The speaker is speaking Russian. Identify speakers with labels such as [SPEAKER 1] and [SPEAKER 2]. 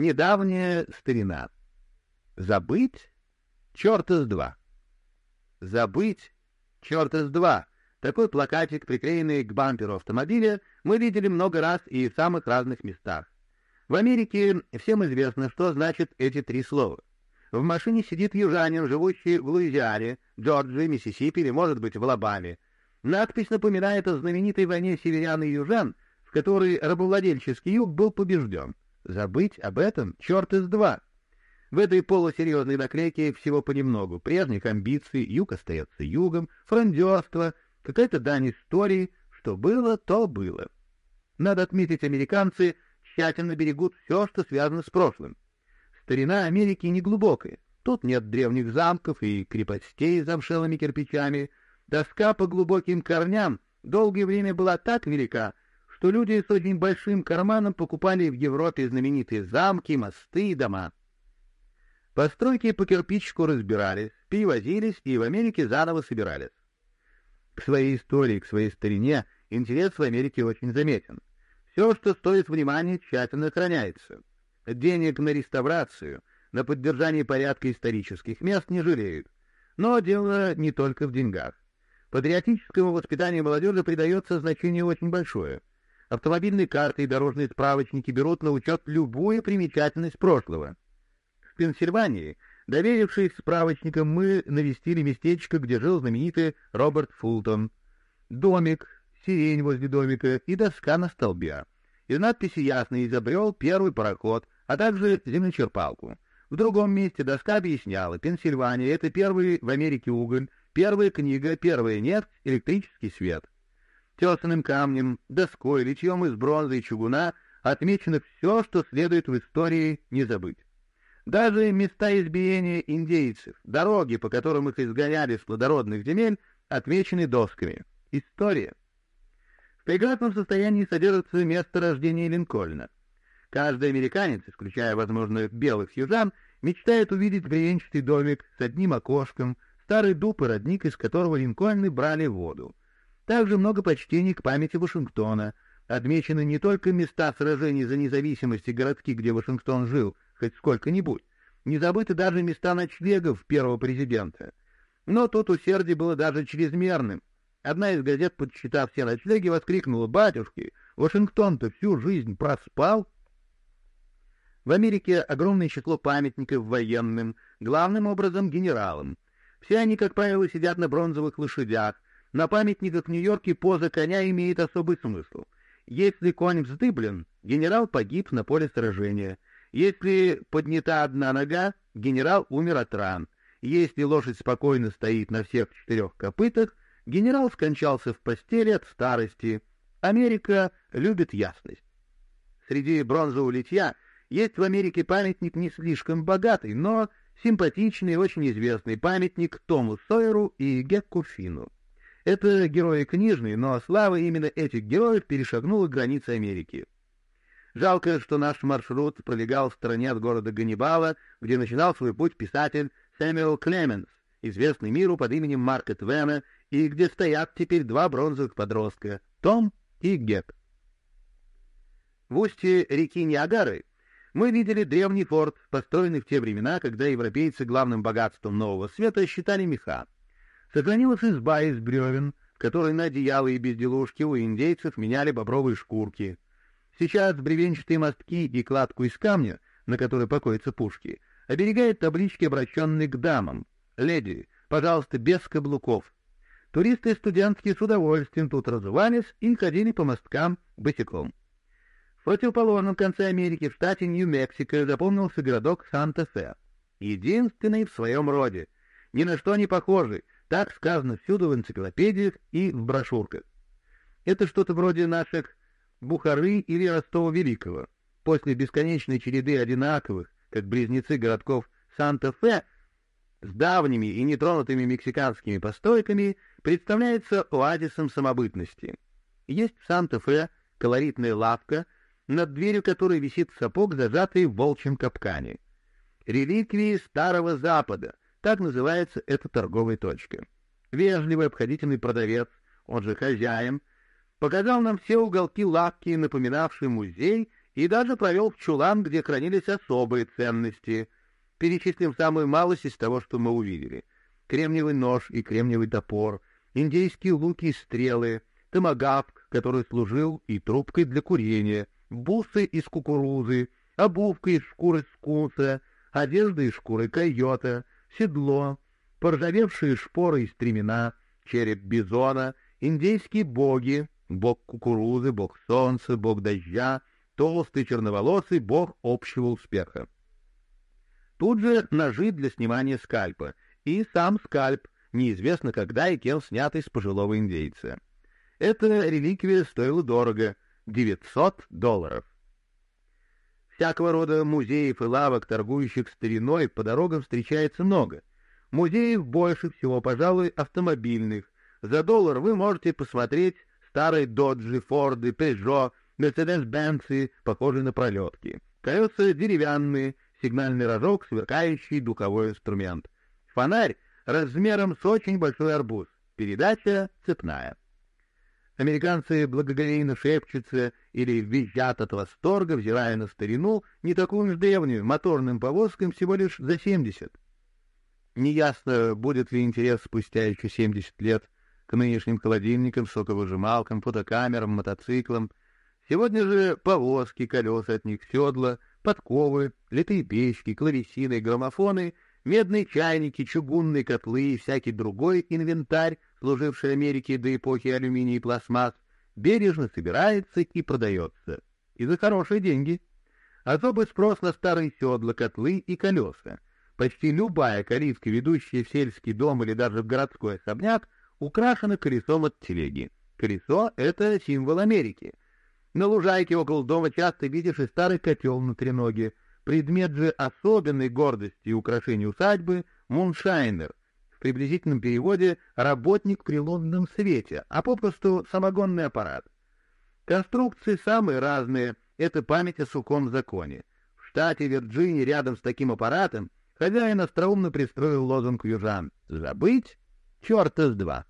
[SPEAKER 1] Недавняя старина. Забыть? Черта с два. Забыть? Черта с два. Такой плакатик, приклеенный к бамперу автомобиля, мы видели много раз и в самых разных местах. В Америке всем известно, что значат эти три слова. В машине сидит южанин, живущий в Луизиане, Джорджии, Миссисипи или, может быть, в Алабаме. Надпись напоминает о знаменитой войне северян и южан, в которой рабовладельческий юг был побежден. Забыть об этом черт из два. В этой полусерьезной наклейке всего понемногу. Прежних амбиций, юг остается югом, фрондерство, какая-то дань истории, что было, то было. Надо отметить, американцы тщательно берегут все, что связано с прошлым. Старина Америки неглубокая. Тут нет древних замков и крепостей с замшелыми кирпичами. Доска по глубоким корням долгое время была так велика, что люди с очень большим карманом покупали в Европе знаменитые замки, мосты и дома. Постройки по кирпичику разбирались, перевозились и в Америке заново собирались. К своей истории, к своей старине интерес в Америке очень заметен. Все, что стоит внимания, тщательно охраняется. Денег на реставрацию, на поддержание порядка исторических мест не жалеют. Но дело не только в деньгах. Патриотическому воспитанию молодежи придается значение очень большое. Автомобильные карты и дорожные справочники берут на учет любую примечательность прошлого. В Пенсильвании, доверившись справочникам, мы навестили местечко, где жил знаменитый Роберт Фултон. Домик, сирень возле домика и доска на столбе. Из надписи ясно изобрел первый пароход, а также землечерпалку. В другом месте доска объясняла, Пенсильвания — это первый в Америке уголь, первая книга, первая нефть, электрический свет. Тесаным камнем, доской, литьем из бронзы и чугуна отмечено все, что следует в истории не забыть. Даже места избиения индейцев, дороги, по которым их изгоняли с плодородных земель, отмечены досками. История. В прекрасном состоянии содержится место рождения Линкольна. Каждый американец, исключая, возможно, белых южан, мечтает увидеть бревенчатый домик с одним окошком, старый дуб и родник, из которого Линкольны брали воду. Также много почтений к памяти Вашингтона. Отмечены не только места сражений за независимость и городки, где Вашингтон жил, хоть сколько-нибудь. Не забыты даже места ночлегов первого президента. Но тут усердие было даже чрезмерным. Одна из газет, подсчитав все ночлеги, воскликнула «Батюшки, Вашингтон-то всю жизнь проспал!» В Америке огромное число памятников военным, главным образом генералам. Все они, как правило, сидят на бронзовых лошадях. На памятниках в Нью-Йорке поза коня имеет особый смысл. Если конь вздыблен, генерал погиб на поле сражения. Если поднята одна нога, генерал умер от ран. Если лошадь спокойно стоит на всех четырех копытах, генерал скончался в постели от старости. Америка любит ясность. Среди бронзового литья есть в Америке памятник не слишком богатый, но симпатичный и очень известный памятник Тому Сойеру и Гекку Фину. Это герои книжные, но слава именно этих героев перешагнула границы Америки. Жалко, что наш маршрут пролегал в стороне от города Ганнибала, где начинал свой путь писатель Сэмюэл Клеменс, известный миру под именем Марка Твена, и где стоят теперь два бронзовых подростка — Том и Гек. В устье реки Ниагары мы видели древний форт, построенный в те времена, когда европейцы главным богатством нового света считали меха. Сохранилась изба из бревен, в которой на одеяло и безделушки у индейцев меняли бобровые шкурки. Сейчас бревенчатые мостки и кладку из камня, на которой покоятся пушки, оберегают таблички, обращенные к дамам. «Леди, пожалуйста, без каблуков». Туристы и студентки с удовольствием тут разувались и ходили по мосткам босиком. В противоположном конце Америки, в штате Нью-Мексико, запомнился городок Санта-Фе. Единственный в своем роде. Ни на что не похожий. Так сказано всюду в энциклопедиях и в брошюрках. Это что-то вроде наших Бухары или Ростова-Великого. После бесконечной череды одинаковых, как близнецы городков Санта-Фе, с давними и нетронутыми мексиканскими постройками, представляется оазисом самобытности. Есть в Санта-Фе колоритная лавка — над дверью которой висит сапог, зажатый в волчьем капкане. Реликвии Старого Запада, так называется эта торговая точка. Вежливый обходительный продавец, он же хозяин, показал нам все уголки лавки, напоминавшие музей, и даже провел в чулан, где хранились особые ценности. Перечислим самую малость из того, что мы увидели. Кремниевый нож и кремниевый топор, индейские луки и стрелы, томагавк, который служил и трубкой для курения, бусы из кукурузы, обувка из шкуры скунса, одежда из шкуры койота, седло, поржавевшие шпоры и стремена, череп бизона, индейские боги, бог кукурузы, бог солнца, бог дождя, толстый черноволосый бог общего успеха. Тут же ножи для снимания скальпа и сам скальп, неизвестно когда и кем снятый с пожилого индейца. Эта реликвия стоила дорого — 900 долларов. Всякого рода музеев и лавок, торгующих стариной, по дорогам встречается много. Музеев больше всего, пожалуй, автомобильных. За доллар вы можете посмотреть старые доджи, форды, пежо, мерседес-бенцы, похожие на пролетки. Колеса деревянные, сигнальный рожок, сверкающий духовой инструмент. Фонарь размером с очень большой арбуз. Передача цепная. Американцы благоговейно шепчутся или визжат от восторга, взирая на старину, не такую уж древнюю, моторным повозкам всего лишь за 70. Неясно, будет ли интерес спустя еще 70 лет к нынешним холодильникам, соковыжималкам, фотокамерам, мотоциклам. Сегодня же повозки, колеса от них, седла, подковы, литые печки, клавесины, граммофоны, медные чайники, чугунные котлы и всякий другой инвентарь служивший Америке до эпохи алюминия и пластмасс, бережно собирается и продается. И за хорошие деньги. Особый спрос на старые седла, котлы и колеса. Почти любая калитка, ведущая в сельский дом или даже в городской особняк, украшена колесом от телеги. Колесо — это символ Америки. На лужайке около дома часто видишь и старый котел на треноге. Предмет же особенной гордости и украшения усадьбы — муншайнер, приблизительном переводе «работник при лунном свете», а попросту «самогонный аппарат». Конструкции самые разные, это память о сухом законе. В штате Вирджиния рядом с таким аппаратом хозяин остроумно пристроил лозунг южан «Забыть? Черта с два!»